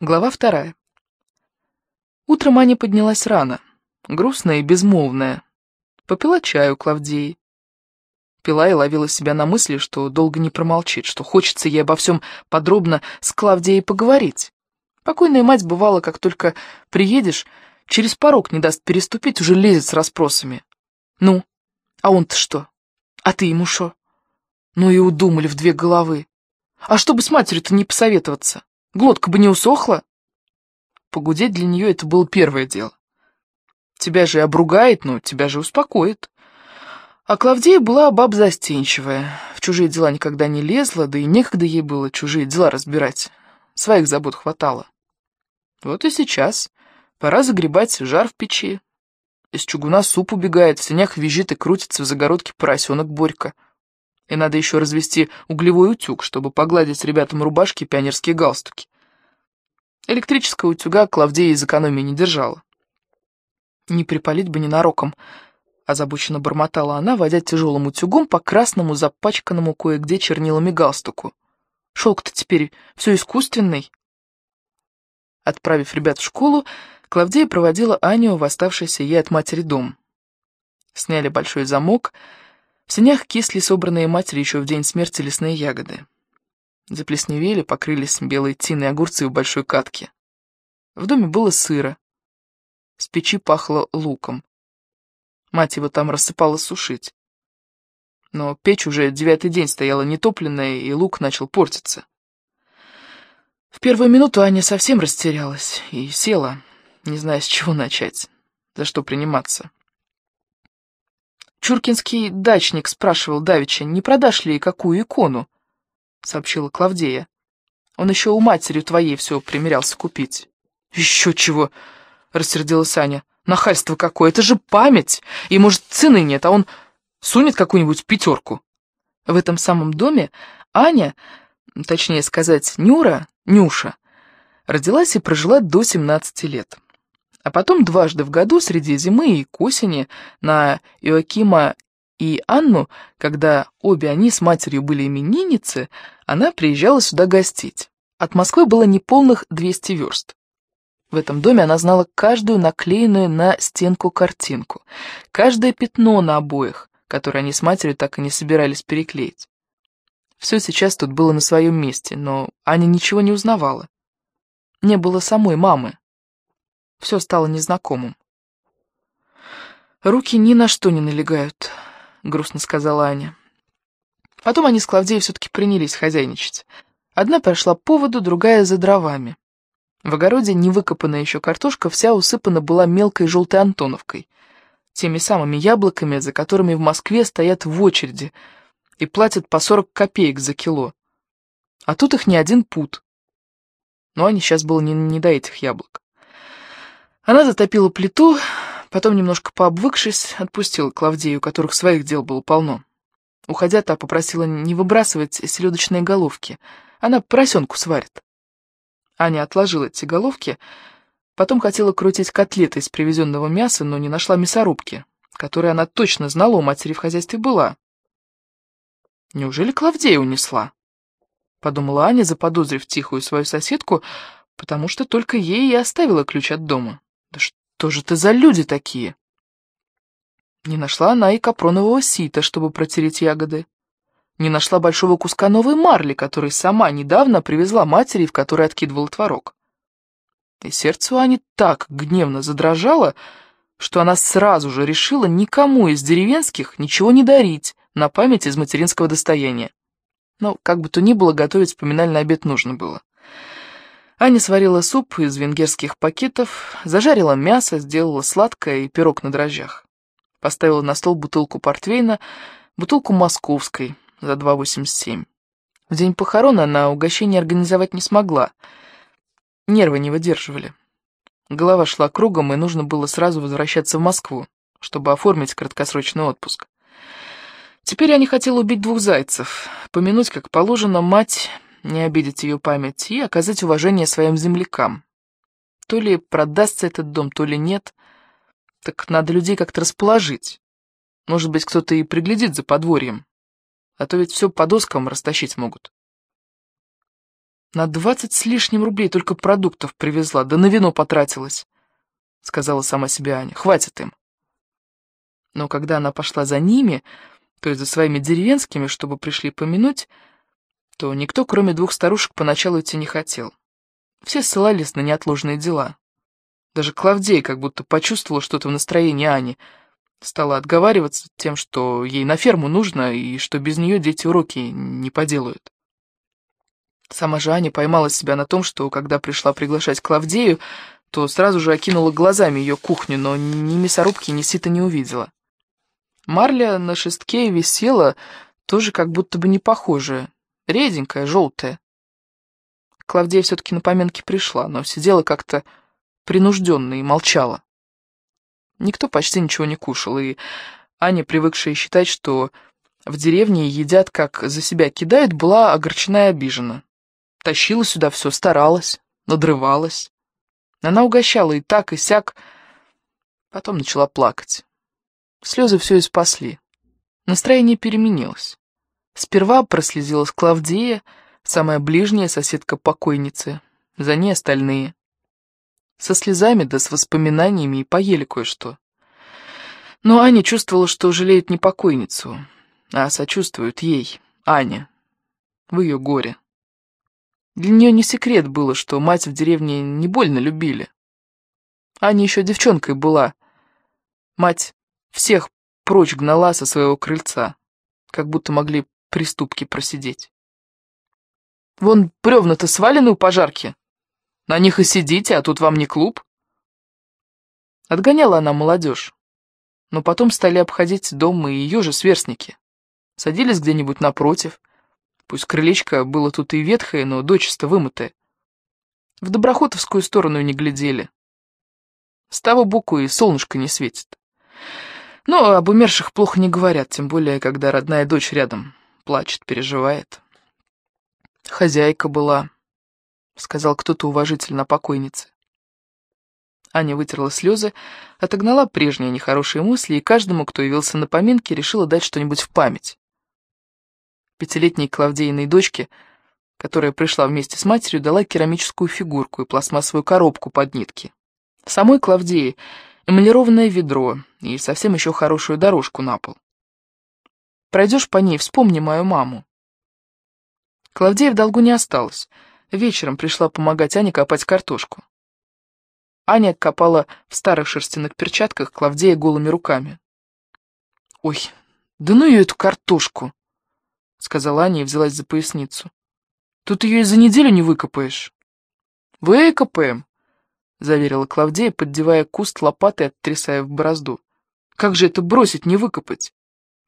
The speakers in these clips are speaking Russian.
Глава вторая. Утром Аня поднялась рано, грустная и безмолвная. Попила чаю Клавдии. Пила и ловила себя на мысли, что долго не промолчит, что хочется ей обо всем подробно с Клавдией поговорить. Покойная мать бывала, как только приедешь, через порог не даст переступить, уже лезет с расспросами. Ну, а он-то что? А ты ему что? Ну и удумали в две головы. А чтобы с матерью-то не посоветоваться? Глотка бы не усохла. Погудеть для нее это было первое дело. Тебя же обругает, но тебя же успокоит. А Клавдия была баб застенчивая, в чужие дела никогда не лезла, да и некогда ей было чужие дела разбирать. Своих забот хватало. Вот и сейчас пора загребать жар в печи. Из чугуна суп убегает, в сенях визжит и крутится в загородке поросенок Борька. И надо еще развести углевой утюг, чтобы погладить ребятам рубашки и пионерские галстуки. Электрического утюга Клавдия из экономии не держала. «Не припалить бы ненароком», — озабоченно бормотала она, водя тяжелым утюгом по красному, запачканному кое-где чернилами галстуку. «Шелк-то теперь все искусственный». Отправив ребят в школу, Клавдия проводила Аню в оставшийся ей от матери дом. Сняли большой замок — в сенях кисли собранные матери еще в день смерти лесные ягоды. Заплесневели, покрылись белой тиной огурцы в большой катке. В доме было сыро. С печи пахло луком. Мать его там рассыпала сушить. Но печь уже девятый день стояла нетопленная, и лук начал портиться. В первую минуту Аня совсем растерялась и села, не зная, с чего начать, за что приниматься. Чуркинский дачник спрашивал Давича, не продашь ли какую икону, — сообщила Клавдея. Он еще у матери твоей все примерялся купить. Еще чего, — рассердилась Аня. Нахальство какое, это же память, и, может, цены нет, а он сунет какую-нибудь пятерку. В этом самом доме Аня, точнее сказать, Нюра, Нюша, родилась и прожила до 17 лет. А потом дважды в году, среди зимы и к осени, на Иоакима и Анну, когда обе они с матерью были именинницы, она приезжала сюда гостить. От Москвы было неполных 200 верст. В этом доме она знала каждую наклеенную на стенку картинку, каждое пятно на обоях, которое они с матерью так и не собирались переклеить. Все сейчас тут было на своем месте, но Аня ничего не узнавала. Не было самой мамы, все стало незнакомым. «Руки ни на что не налегают», — грустно сказала Аня. Потом они с Клавдией все-таки принялись хозяйничать. Одна прошла по воду, другая за дровами. В огороде невыкопанная еще картошка вся усыпана была мелкой желтой антоновкой, теми самыми яблоками, за которыми в Москве стоят в очереди и платят по 40 копеек за кило. А тут их не один пуд. Но Ане сейчас было не, не до этих яблок. Она затопила плиту, потом, немножко пообвыкшись, отпустила Клавдею, у которых своих дел было полно. Уходя, та попросила не выбрасывать селедочные головки. Она поросенку сварит. Аня отложила эти головки, потом хотела крутить котлеты из привезенного мяса, но не нашла мясорубки, которой она точно знала, у матери в хозяйстве была. «Неужели Клавдея унесла?» — подумала Аня, заподозрив тихую свою соседку, потому что только ей и оставила ключ от дома. Да что же это за люди такие? Не нашла она и капронового сита, чтобы протереть ягоды. Не нашла большого куска новой марли, который сама недавно привезла матери, в которой откидывала творог. И сердце у Ани так гневно задрожало, что она сразу же решила никому из деревенских ничего не дарить на память из материнского достояния. Но, как бы то ни было, готовить поминальный обед нужно было. Аня сварила суп из венгерских пакетов, зажарила мясо, сделала сладкое и пирог на дрожжах. Поставила на стол бутылку портвейна, бутылку московской за 2,87. В день похорон она угощение организовать не смогла. Нервы не выдерживали. Голова шла кругом, и нужно было сразу возвращаться в Москву, чтобы оформить краткосрочный отпуск. Теперь я не хотела убить двух зайцев, помянуть, как положено, мать не обидеть ее память и оказать уважение своим землякам. То ли продастся этот дом, то ли нет. Так надо людей как-то расположить. Может быть, кто-то и приглядит за подворьем. А то ведь все по доскам растащить могут. На двадцать с лишним рублей только продуктов привезла, да на вино потратилась, — сказала сама себе Аня. Хватит им. Но когда она пошла за ними, то есть за своими деревенскими, чтобы пришли помянуть, то никто, кроме двух старушек, поначалу идти не хотел. Все ссылались на неотложные дела. Даже Клавдей как будто почувствовала что-то в настроении Ани, стала отговариваться тем, что ей на ферму нужно и что без нее дети уроки не поделают. Сама же Аня поймала себя на том, что, когда пришла приглашать Клавдею, то сразу же окинула глазами ее кухню, но ни мясорубки, ни сита не увидела. Марля на шестке висела, тоже как будто бы не похожая, реденькая, желтая. Клавдея все-таки на поминки пришла, но сидела как-то принужденно и молчала. Никто почти ничего не кушал, и Аня, привыкшая считать, что в деревне едят, как за себя кидают, была огорчена и обижена. Тащила сюда все, старалась, надрывалась. Она угощала и так, и сяк, потом начала плакать. Слезы все и спасли. Настроение переменилось. Сперва прослезилась Клавдия, самая ближняя соседка покойницы, за ней остальные. Со слезами да с воспоминаниями и поели кое-что. Но Аня чувствовала, что жалеет не покойницу, а сочувствует ей, Аня, в ее горе. Для нее не секрет было, что мать в деревне не больно любили. Аня еще девчонкой была. Мать всех прочь гнала со своего крыльца, как будто могли приступки просидеть. Вон бревна-то свалены у пожарки. На них и сидите, а тут вам не клуб. Отгоняла она молодежь. Но потом стали обходить дом и ее же сверстники. Садились где-нибудь напротив, Пусть крылечко было тут и ветхое, но дочисто вымытое. В доброхотовскую сторону не глядели. С того боку и солнышко не светит. Но об умерших плохо не говорят, тем более, когда родная дочь рядом плачет, переживает. Хозяйка была, — сказал кто-то уважительно о покойнице. Аня вытерла слезы, отогнала прежние нехорошие мысли, и каждому, кто явился на поминки, решила дать что-нибудь в память пятилетней Клавдеиной дочке, которая пришла вместе с матерью, дала керамическую фигурку и пластмассовую коробку под нитки. Самой Клавдии эмалированное ведро и совсем еще хорошую дорожку на пол. Пройдешь по ней, вспомни мою маму. Клавдия в долгу не осталась. Вечером пришла помогать Ане копать картошку. Аня копала в старых шерстяных перчатках, Клавдия голыми руками. «Ой, да ну ее эту картошку!» — сказала Аня и взялась за поясницу. «Тут ее и за неделю не выкопаешь». «Выкопаем», — заверила Клавдия, поддевая куст лопатой, оттрясая в борозду. «Как же это бросить, не выкопать?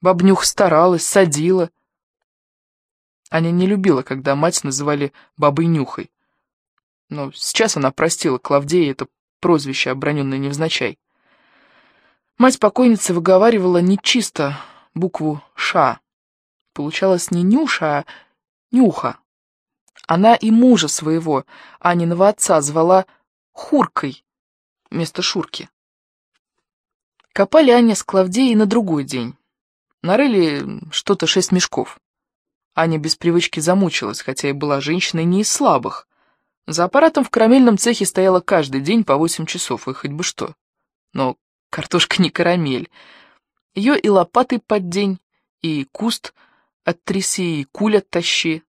Бабнюх старалась, садила». Аня не любила, когда мать называли бабой Нюхой. Но сейчас она простила Клавдии это прозвище, оброненное невзначай. Мать покойницы выговаривала нечисто букву «Ш», Получалось не Нюша, а Нюха. Она и мужа своего, Аниного отца, звала Хуркой вместо Шурки. Копали Аня с Клавдеей на другой день. Нарыли что-то шесть мешков. Аня без привычки замучилась, хотя и была женщиной не из слабых. За аппаратом в карамельном цехе стояла каждый день по восемь часов, и хоть бы что. Но картошка не карамель. Ее и лопатой под день, и куст — оттряси и куль оттащи.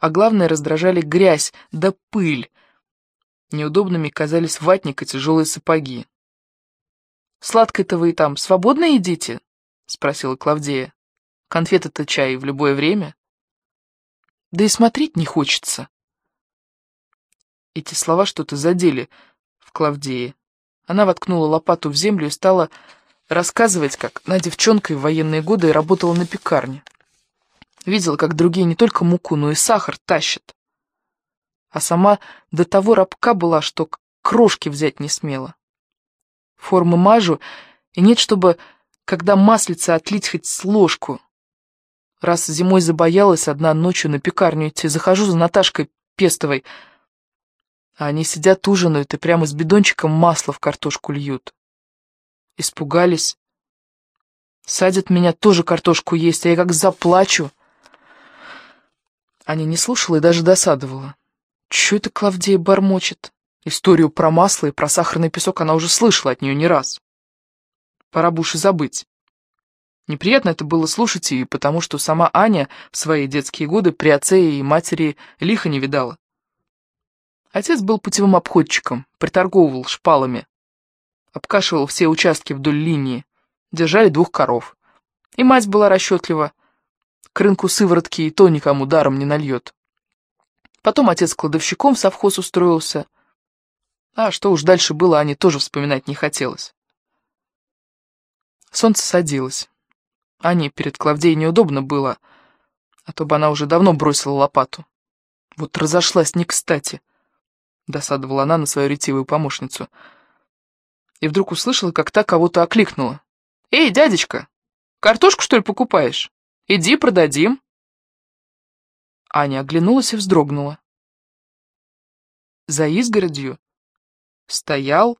А главное, раздражали грязь да пыль. Неудобными казались ватник и тяжелые сапоги. «Сладкое-то вы там свободно едите?» — спросила Клавдея. «Конфеты-то чай в любое время?» «Да и смотреть не хочется». Эти слова что-то задели в Клавдее. Она воткнула лопату в землю и стала рассказывать, как она девчонкой в военные годы работала на пекарне. Видела, как другие не только муку, но и сахар тащат. А сама до того рабка была, что крошки взять не смела. Формы мажу, и нет, чтобы, когда маслица отлить хоть с ложку. Раз зимой забоялась одна ночью на пекарню идти, захожу за Наташкой Пестовой, а они сидят ужинают и прямо с бидончиком масла в картошку льют. Испугались. Садят меня тоже картошку есть, а я как заплачу. Аня не слушала и даже досадовала. Чё это Клавдия бормочет? Историю про масло и про сахарный песок она уже слышала от нее не раз. Пора бы уж и забыть. Неприятно это было слушать и потому, что сама Аня в свои детские годы при отце и матери лихо не видала. Отец был путевым обходчиком, приторговывал шпалами, обкашивал все участки вдоль линии, держали двух коров. И мать была расчетлива, к рынку сыворотки и то никому даром не нальет. Потом отец кладовщиком в совхоз устроился. А что уж дальше было, Ане тоже вспоминать не хотелось. Солнце садилось. Ане перед Клавдией неудобно было, а то бы она уже давно бросила лопату. Вот разошлась не кстати, досадовала она на свою ретивую помощницу. И вдруг услышала, как та кого-то окликнула. «Эй, дядечка, картошку, что ли, покупаешь? Иди, продадим». Аня оглянулась и вздрогнула. За изгородью стоял,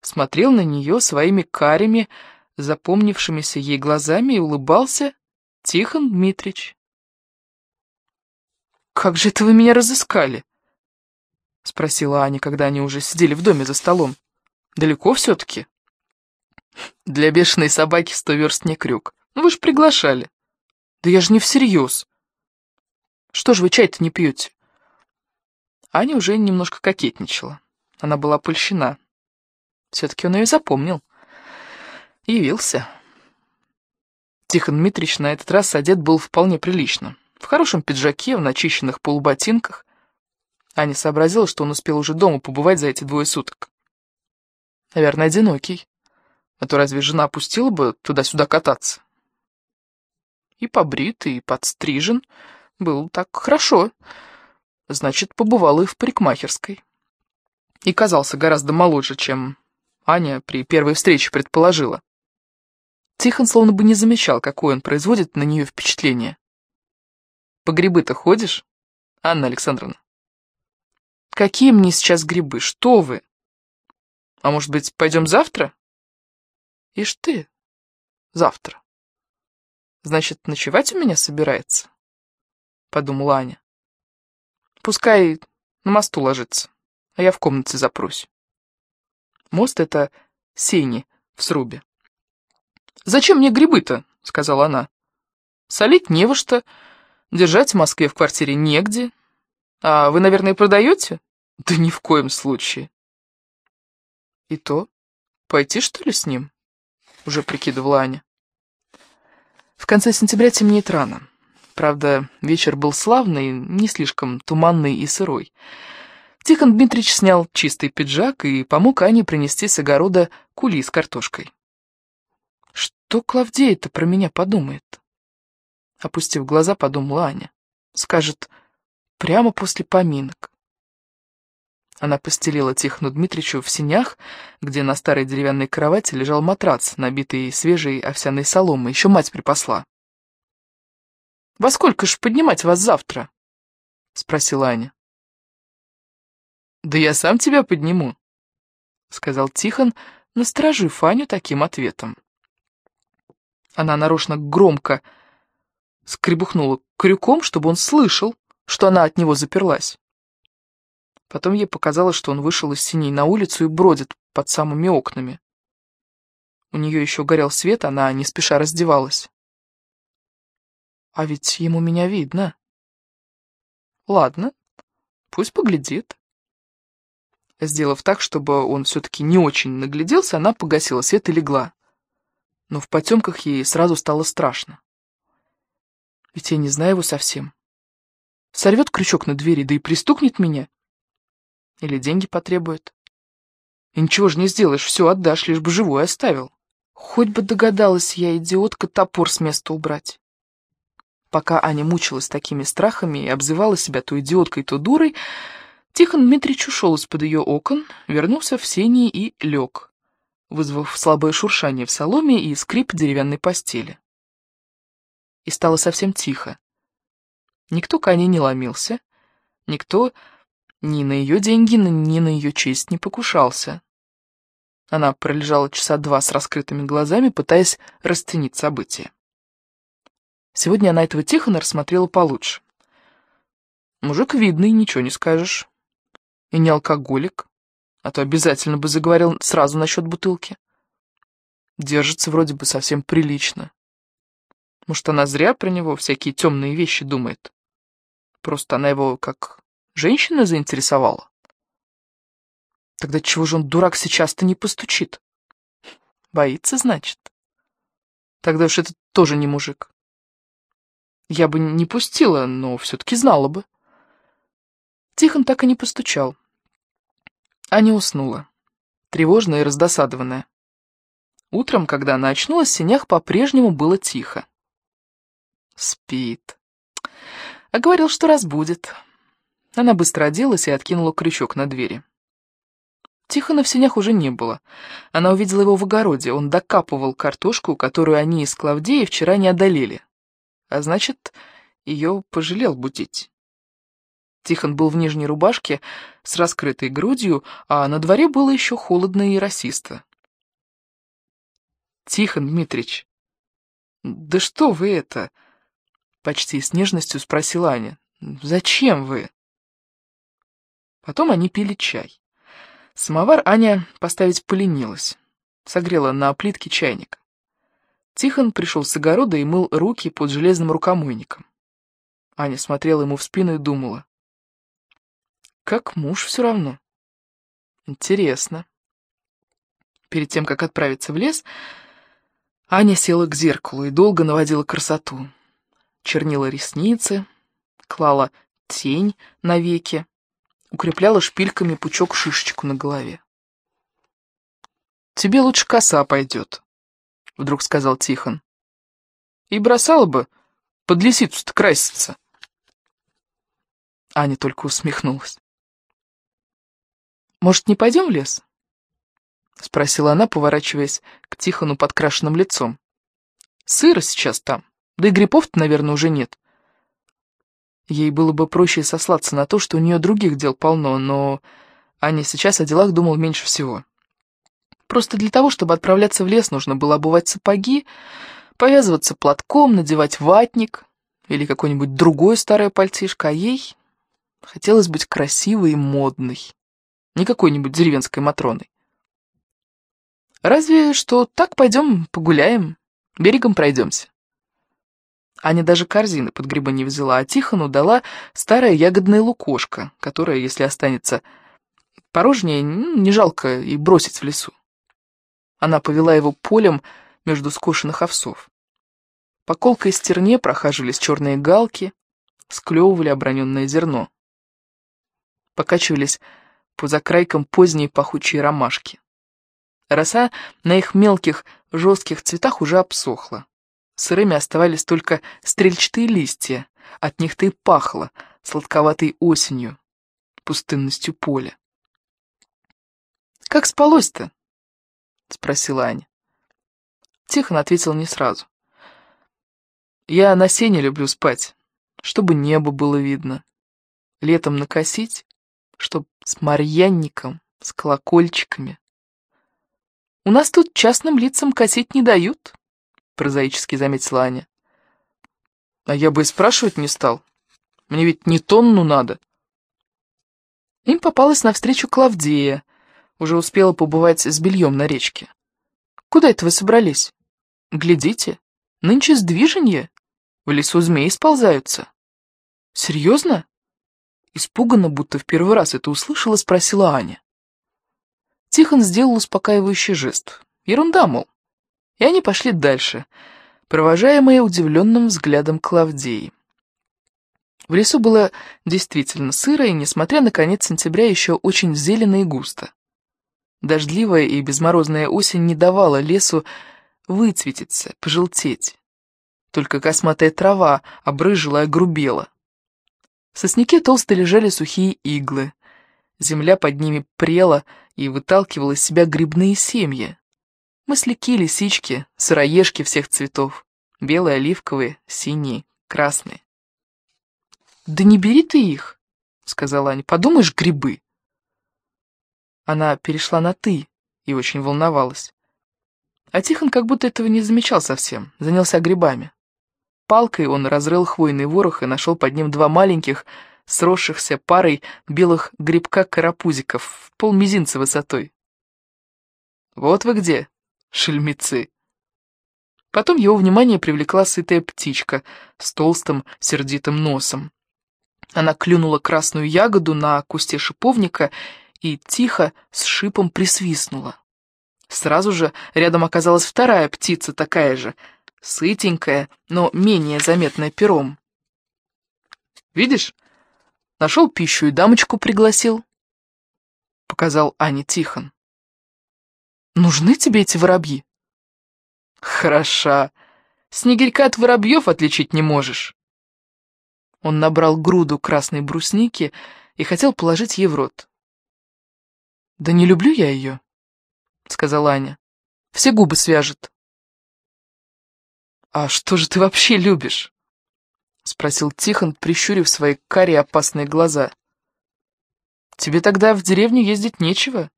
смотрел на нее своими карими, запомнившимися ей глазами и улыбался Тихон Дмитрич. «Как же это вы меня разыскали?» — спросила Аня, когда они уже сидели в доме за столом. «Далеко все-таки?» «Для бешеной собаки сто верст не крюк. Ну вы ж приглашали». «Да я же не всерьез». «Что же вы чай-то не пьете?» Аня уже немножко кокетничала. Она была польщена. Все-таки он ее запомнил. Явился. Тихон Дмитрич на этот раз одет был вполне прилично. В хорошем пиджаке, в начищенных полуботинках. Аня сообразила, что он успел уже дома побывать за эти двое суток. Наверное, одинокий. А то разве жена пустила бы туда-сюда кататься? И побрит, и подстрижен. Был так хорошо. Значит, побывала и в парикмахерской. И казался гораздо моложе, чем Аня при первой встрече предположила. Тихон словно бы не замечал, какое он производит на нее впечатление. «По грибы-то ходишь, Анна Александровна?» «Какие мне сейчас грибы? Что вы? А может быть, пойдем завтра?» «Ишь ты, завтра. Значит, ночевать у меня собирается?» Подумала Аня. «Пускай на мосту ложится, а я в комнате запрусь». Мост — это сени в срубе. «Зачем мне грибы-то?» — сказала она. «Солить не во что, держать в Москве в квартире негде. А вы, наверное, продаете?» «Да ни в коем случае». «И то? Пойти, что ли, с ним?» — уже прикидывала Аня. В конце сентября темнеет рано. Правда, вечер был славный, не слишком туманный и сырой. Тихон Дмитрич снял чистый пиджак и помог Ане принести с огорода кули с картошкой. Что Клавдея-то про меня подумает? Опустив глаза, подумала Аня. Скажет, прямо после поминок. Она постелила Тихону Дмитричу в синях, где на старой деревянной кровати лежал матрац, набитый свежей овсяной соломой. Еще мать припасла. «Во сколько ж поднимать вас завтра?» — спросила Аня. «Да я сам тебя подниму», — сказал Тихон, насторожив Аню таким ответом. Она нарочно громко скребухнула крюком, чтобы он слышал, что она от него заперлась. Потом ей показалось, что он вышел из синей на улицу и бродит под самыми окнами. У нее еще горел свет, она не спеша раздевалась. А ведь ему меня видно. Ладно, пусть поглядит. Сделав так, чтобы он все-таки не очень нагляделся, она погасила свет и легла но в потемках ей сразу стало страшно. Ведь я не знаю его совсем. Сорвет крючок на двери, да и пристукнет меня. Или деньги потребует. И ничего же не сделаешь, все отдашь, лишь бы живой оставил. Хоть бы догадалась я, идиотка, топор с места убрать. Пока Аня мучилась такими страхами и обзывала себя то идиоткой, то дурой, Тихон Дмитрич ушел из-под ее окон, вернулся в сени и лег вызвав слабое шуршание в соломе и скрип деревянной постели. И стало совсем тихо. Никто к Ане не ломился, никто ни на ее деньги, ни на ее честь не покушался. Она пролежала часа два с раскрытыми глазами, пытаясь расценить события. Сегодня она этого Тихона рассмотрела получше. Мужик видный, ничего не скажешь. И не алкоголик, а то обязательно бы заговорил сразу насчет бутылки. Держится вроде бы совсем прилично. Может, она зря про него всякие темные вещи думает. Просто она его как женщина заинтересовала. Тогда чего же он, дурак, сейчас-то не постучит? Боится, значит. Тогда уж это тоже не мужик. Я бы не пустила, но все-таки знала бы. Тихон так и не постучал. Аня уснула, тревожная и раздосадованная. Утром, когда она очнулась, в сенях по-прежнему было тихо. Спит. А говорил, что разбудит. Она быстро оделась и откинула крючок на двери. Тихона в сенях уже не было. Она увидела его в огороде. Он докапывал картошку, которую они с Клавдией вчера не одолели. А значит, ее пожалел будить. Тихон был в нижней рубашке с раскрытой грудью, а на дворе было еще холодно и расисто. «Тихон Дмитрич, да что вы это?» Почти с нежностью спросила Аня. «Зачем вы?» Потом они пили чай. Самовар Аня поставить поленилась. Согрела на плитке чайник. Тихон пришел с огорода и мыл руки под железным рукомойником. Аня смотрела ему в спину и думала. Как муж все равно. Интересно. Перед тем, как отправиться в лес, Аня села к зеркалу и долго наводила красоту чернила ресницы, клала тень на веки, укрепляла шпильками пучок-шишечку на голове. «Тебе лучше коса пойдет», — вдруг сказал Тихон. «И бросала бы под лисицу-то краситься». Аня только усмехнулась. «Может, не пойдем в лес?» — спросила она, поворачиваясь к Тихону подкрашенным лицом. «Сыро сейчас там». Да и грибов-то, наверное, уже нет. Ей было бы проще сослаться на то, что у нее других дел полно, но Аня сейчас о делах думал меньше всего. Просто для того, чтобы отправляться в лес, нужно было обувать сапоги, повязываться платком, надевать ватник или какое-нибудь другое старое пальтишко, а ей хотелось быть красивой и модной, не какой-нибудь деревенской Матроной. Разве что так пойдем погуляем, берегом пройдемся. Аня даже корзины под грибы не взяла, а Тихону дала старая ягодная лукошка, которая, если останется порожнее, не жалко и бросить в лесу. Она повела его полем между скошенных овсов. По колкой стерне прохаживались черные галки, склевывали оброненное зерно. Покачивались по закрайкам поздние пахучие ромашки. Роса на их мелких жестких цветах уже обсохла. Сырыми оставались только стрельчатые листья, от них-то и пахло сладковатой осенью, пустынностью поля. «Как спалось-то?» — спросила Аня. Тихон ответил не сразу. «Я на сене люблю спать, чтобы небо было видно. Летом накосить, чтоб с марьянником, с колокольчиками. У нас тут частным лицам косить не дают». — прозаически заметила Аня. «А я бы и спрашивать не стал. Мне ведь не тонну надо». Им попалась навстречу Клавдия, уже успела побывать с бельем на речке. «Куда это вы собрались? Глядите, нынче сдвиженье, в лесу змеи сползаются». «Серьезно?» Испуганно, будто в первый раз это услышала, спросила Аня. Тихон сделал успокаивающий жест. Ерунда, мол. И они пошли дальше, провожаемые удивленным взглядом Клавдии. В лесу было действительно сыро, и, несмотря на конец сентября, еще очень зелено и густо. Дождливая и безморозная осень не давала лесу выцветиться, пожелтеть. Только косматая трава обрыжила и огрубела. В сосняке толсто лежали сухие иглы. Земля под ними прела и выталкивала из себя грибные семьи. Мысляки, лисички, сыроежки всех цветов. Белые, оливковые, синие, красные. «Да не бери ты их», — сказала Аня, — «подумаешь, грибы». Она перешла на «ты» и очень волновалась. А Тихон как будто этого не замечал совсем, занялся грибами. Палкой он разрыл хвойный ворох и нашел под ним два маленьких, сросшихся парой белых грибка-карапузиков в полмизинца высотой. «Вот вы где, шельмецы!» Потом его внимание привлекла сытая птичка с толстым сердитым носом. Она клюнула красную ягоду на кусте шиповника и тихо с шипом присвистнула. Сразу же рядом оказалась вторая птица, такая же, сытенькая, но менее заметная пером. «Видишь, нашел пищу и дамочку пригласил», — показал Ане Тихон. «Нужны тебе эти воробьи?» «Хороша. Снегирька от воробьев отличить не можешь». Он набрал груду красной брусники и хотел положить ей в рот. «Да не люблю я ее», — сказала Аня. «Все губы свяжет». «А что же ты вообще любишь?» — спросил Тихон, прищурив свои карие опасные глаза. «Тебе тогда в деревню ездить нечего.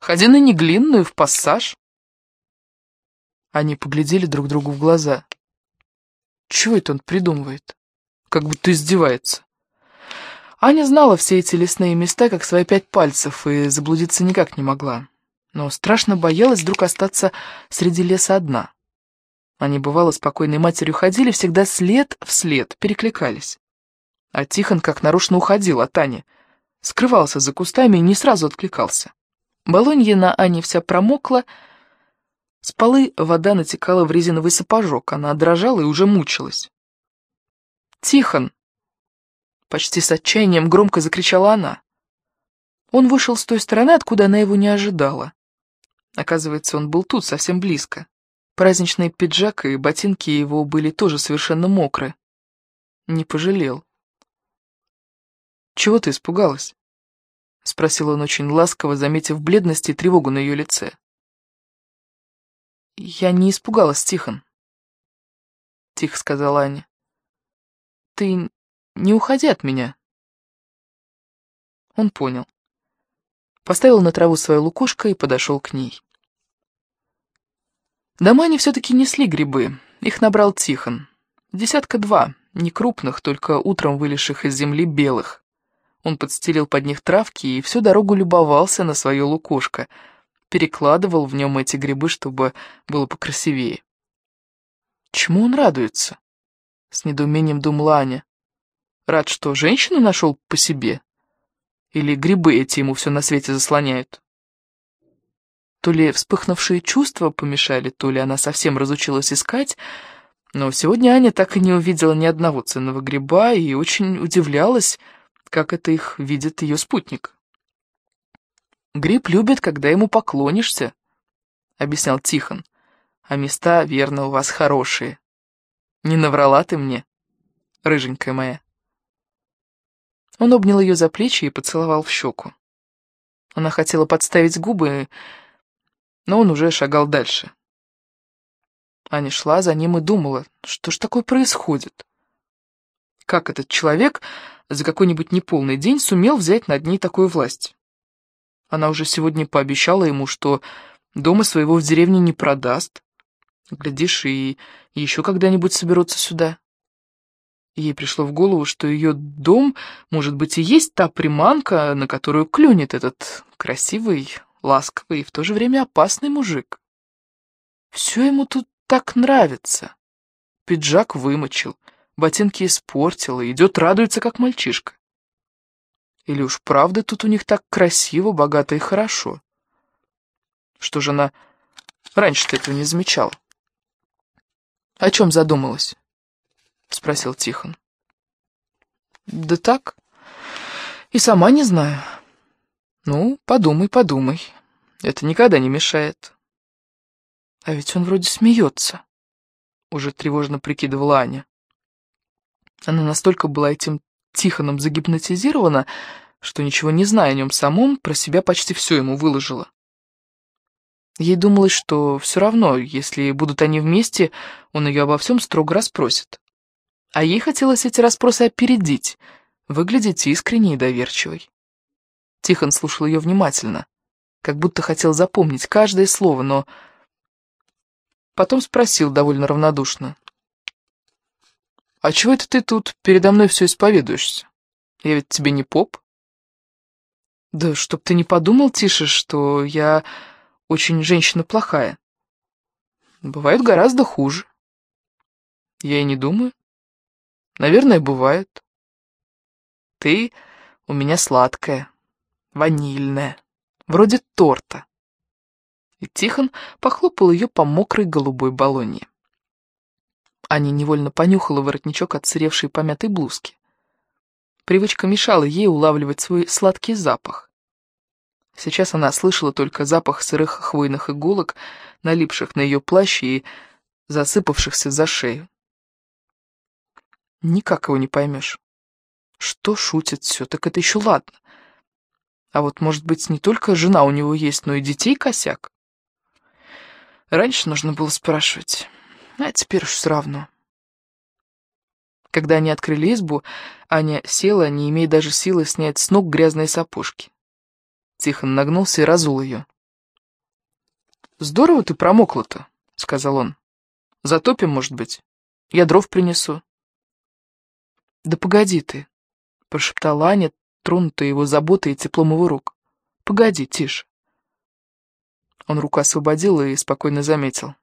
Ходи на Неглинную, в пассаж». Они поглядели друг другу в глаза. Чего это он придумывает? Как будто издевается. Аня знала все эти лесные места, как свои пять пальцев, и заблудиться никак не могла. Но страшно боялась вдруг остаться среди леса одна. Они, бывало, спокойной матерью ходили, всегда след в след, перекликались. А Тихон как нарочно уходил от Ани, скрывался за кустами и не сразу откликался. Болонья на Ане вся промокла, с полы вода натекала в резиновый сапожок, она дрожала и уже мучилась. «Тихон!» Почти с отчаянием громко закричала она. Он вышел с той стороны, откуда она его не ожидала. Оказывается, он был тут, совсем близко. Праздничный пиджак и ботинки его были тоже совершенно мокры. Не пожалел. «Чего ты испугалась?» — спросил он очень ласково, заметив бледность и тревогу на ее лице. «Я не испугалась, Тихон», — тихо сказала Аня. «Ты не уходи от меня». Он понял. Поставил на траву свою лукошко и подошел к ней. Дома они все-таки несли грибы. Их набрал Тихон. Десятка два, не крупных, только утром вылезших из земли белых. Он подстелил под них травки и всю дорогу любовался на свое лукошко — перекладывал в нем эти грибы, чтобы было покрасивее. Чему он радуется? С недоумением думала Аня. Рад, что женщину нашел по себе? Или грибы эти ему все на свете заслоняют? То ли вспыхнувшие чувства помешали, то ли она совсем разучилась искать, но сегодня Аня так и не увидела ни одного ценного гриба и очень удивлялась, как это их видит ее спутник. Гриб любит, когда ему поклонишься, — объяснял Тихон. А места, верно, у вас хорошие. Не наврала ты мне, рыженькая моя. Он обнял ее за плечи и поцеловал в щеку. Она хотела подставить губы, но он уже шагал дальше. Аня шла за ним и думала, что ж такое происходит? Как этот человек за какой-нибудь неполный день сумел взять над ней такую власть? Она уже сегодня пообещала ему, что дома своего в деревне не продаст. Глядишь, и еще когда-нибудь соберутся сюда. Ей пришло в голову, что ее дом, может быть, и есть та приманка, на которую клюнет этот красивый, ласковый и в то же время опасный мужик. Все ему тут так нравится. Пиджак вымочил, ботинки испортил, и идет радуется, как мальчишка. Или уж правда тут у них так красиво, богато и хорошо? Что же она раньше-то этого не замечала? «О чем задумалась?» — спросил Тихон. «Да так. И сама не знаю. Ну, подумай, подумай. Это никогда не мешает». «А ведь он вроде смеется», — уже тревожно прикидывала Аня. Она настолько была этим Тихоном загипнотизирована, что, ничего не зная о нем самом, про себя почти все ему выложила. Ей думалось, что все равно, если будут они вместе, он ее обо всем строго расспросит. А ей хотелось эти расспросы опередить, выглядеть искренней и доверчивой. Тихон слушал ее внимательно, как будто хотел запомнить каждое слово, но потом спросил довольно равнодушно. «А чего это ты тут передо мной все исповедуешься? Я ведь тебе не поп. Да чтоб ты не подумал, Тише, что я очень женщина плохая. Бывает гораздо хуже. Я и не думаю. Наверное, бывает. Ты у меня сладкая, ванильная, вроде торта. И Тихон похлопал ее по мокрой голубой баллоне. Аня невольно понюхала воротничок отсыревшей помятой блузки. Привычка мешала ей улавливать свой сладкий запах. Сейчас она слышала только запах сырых хвойных иголок, налипших на ее плащ и засыпавшихся за шею. Никак его не поймешь. Что шутит все, так это еще ладно. А вот, может быть, не только жена у него есть, но и детей косяк. Раньше нужно было спрашивать, а теперь уж все равно. Когда они открыли избу, Аня села, не имея даже силы снять с ног грязные сапожки. Тихон нагнулся и разул ее. «Здорово ты промокла-то», — сказал он. «Затопим, может быть? Я дров принесу». «Да погоди ты», — прошептала Аня, тронутая его заботой и теплом его рук. «Погоди, тише». Он руку освободил и спокойно заметил.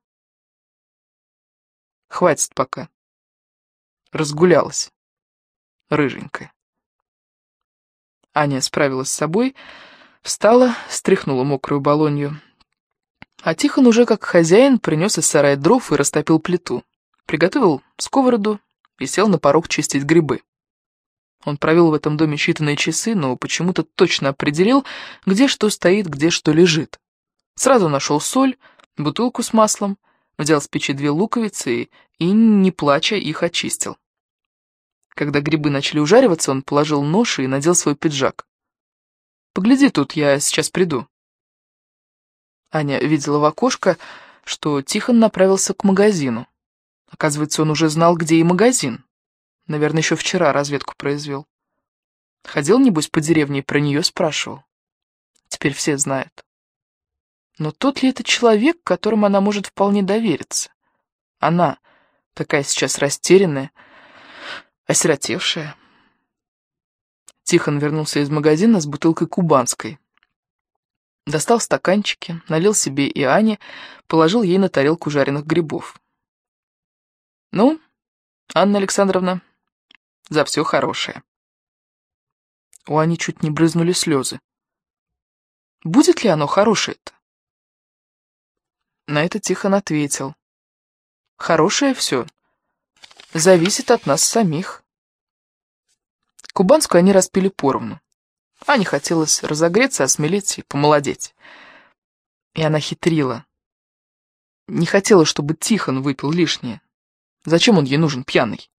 «Хватит пока. Разгулялась. Рыженькая». Аня справилась с собой, — Встала, стряхнула мокрую балонью. А Тихон уже как хозяин принес из сарая дров и растопил плиту. Приготовил сковороду и сел на порог чистить грибы. Он провел в этом доме считанные часы, но почему-то точно определил, где что стоит, где что лежит. Сразу нашел соль, бутылку с маслом, взял с печи две луковицы и, и не плача, их очистил. Когда грибы начали ужариваться, он положил нож и надел свой пиджак. Погляди тут, я сейчас приду». Аня видела в окошко, что Тихон направился к магазину. Оказывается, он уже знал, где и магазин. Наверное, еще вчера разведку произвел. Ходил, небось, по деревне и про нее спрашивал. Теперь все знают. Но тот ли это человек, которому она может вполне довериться? Она, такая сейчас растерянная, осиротевшая. Тихон вернулся из магазина с бутылкой кубанской. Достал стаканчики, налил себе и Ане, положил ей на тарелку жареных грибов. «Ну, Анна Александровна, за все хорошее». У Ани чуть не брызнули слезы. «Будет ли оно хорошее-то?» На это Тихон ответил. «Хорошее все зависит от нас самих». Кубанскую они распили поровну. Ане хотелось разогреться, осмелеть и помолодеть. И она хитрила. Не хотела, чтобы Тихон выпил лишнее. Зачем он ей нужен пьяный?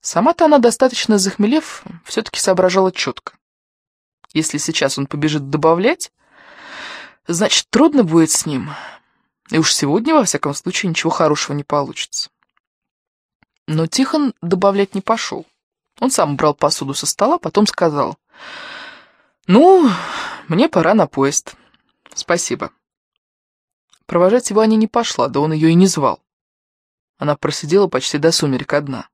Сама-то она, достаточно захмелев, все-таки соображала четко. Если сейчас он побежит добавлять, значит, трудно будет с ним. И уж сегодня, во всяком случае, ничего хорошего не получится. Но Тихон добавлять не пошел. Он сам брал посуду со стола, потом сказал. «Ну, мне пора на поезд. Спасибо». Провожать его Аня не пошла, да он ее и не звал. Она просидела почти до сумерек одна.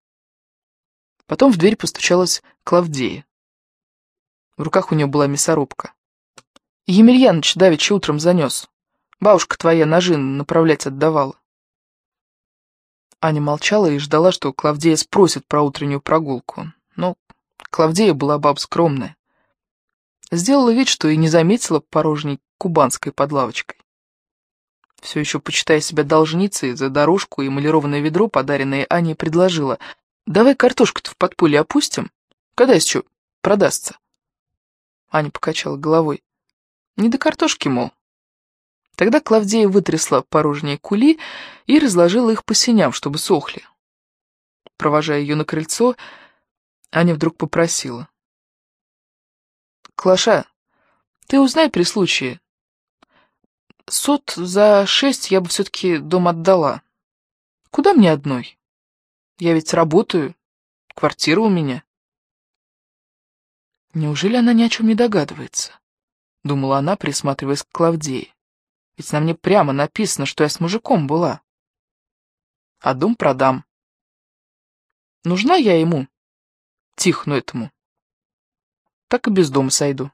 Потом в дверь постучалась Клавдея. В руках у нее была мясорубка. «Емельяныч давеча утром занес. Бабушка твоя ножи направлять отдавала». Аня молчала и ждала, что Клавдея спросит про утреннюю прогулку. Но Клавдея была баб скромная. Сделала вид, что и не заметила порожней кубанской под лавочкой. Все еще почитая себя должницей за дорожку и эмалированное ведро, подаренное Ане, предложила. «Давай картошку-то в подполье опустим. Когда еще продастся?» Аня покачала головой. «Не до картошки, мол». Тогда Клавдея вытрясла порожние кули и разложила их по синям, чтобы сохли. Провожая ее на крыльцо, Аня вдруг попросила. «Клаша, ты узнай при случае. Сот за шесть я бы все-таки дом отдала. Куда мне одной? Я ведь работаю, квартира у меня». Неужели она ни о чем не догадывается? Думала она, присматриваясь к Клавдии. Ведь на мне прямо написано, что я с мужиком была. А дом продам. Нужна я ему, Тихну этому, так и без дома сойду.